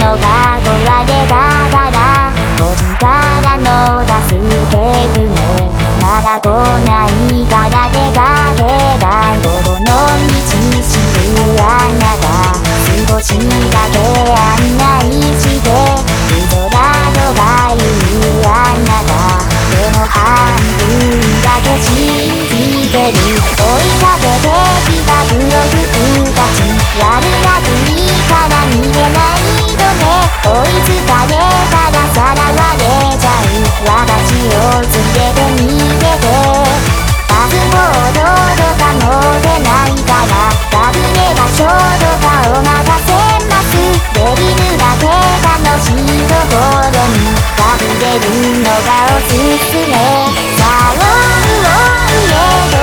のがゴラでだからこからの出すけどもまだ来ないから出かけた午後の道知るあなた少しだけ案内してうぞらとが言うあなたでも半分だけ信じてる追いかけてきた黒服たちやるな追いつかれたらさらわれちゃう私をつけて逃げてパスモードとかもう出ないからラブネ場所とかを任せますできるだけ楽しいところに隠れるのがおすすめさあロール家入れと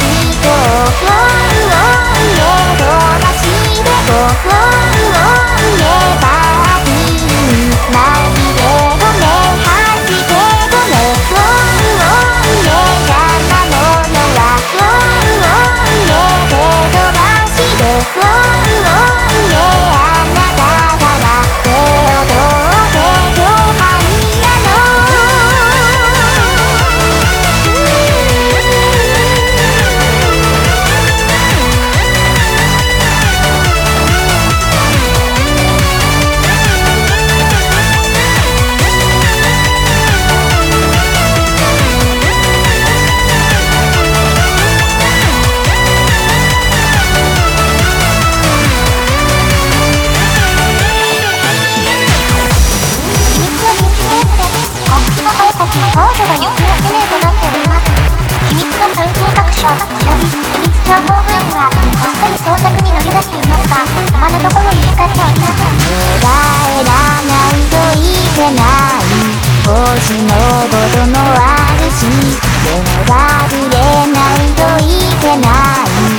きとロルを入れと出してとローが行方不明となっております。秘密の関係各所を調べ、秘密情報部員は、こっそり捜索に乗り出していますが、今のところ見つかっておりません。願えらないといけない星のこともあるしでも忘れないといけない